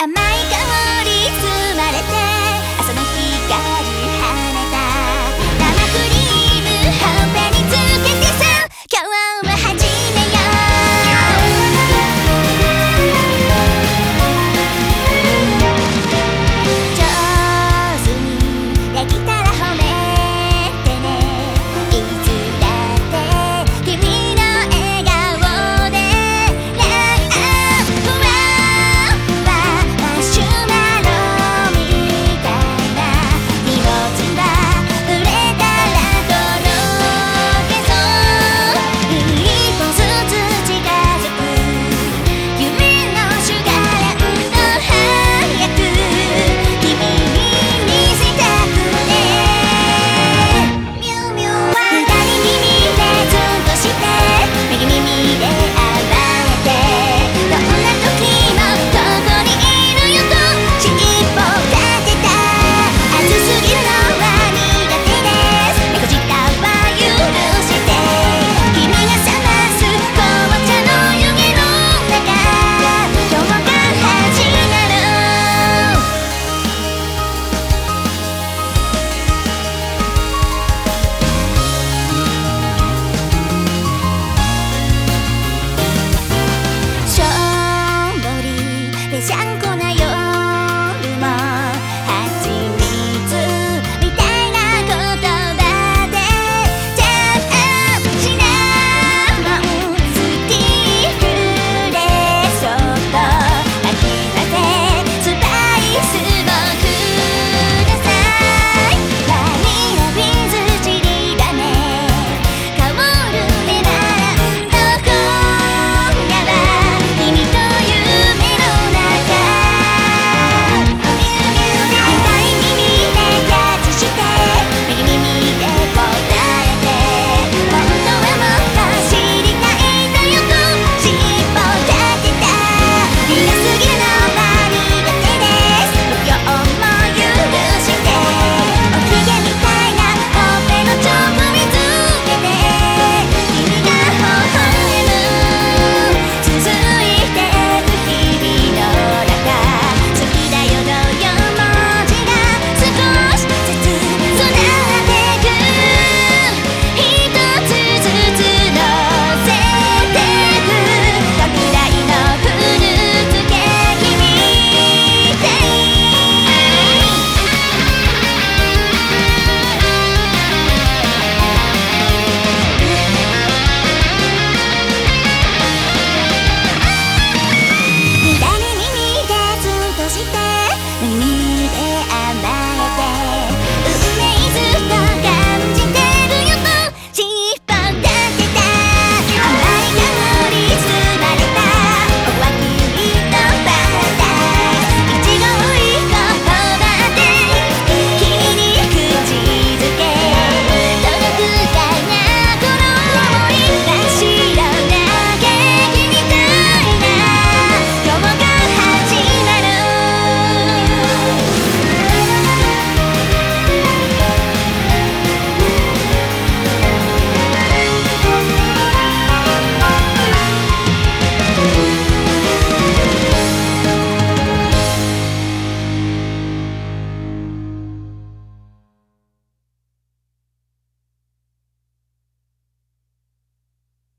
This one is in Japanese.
甘い香り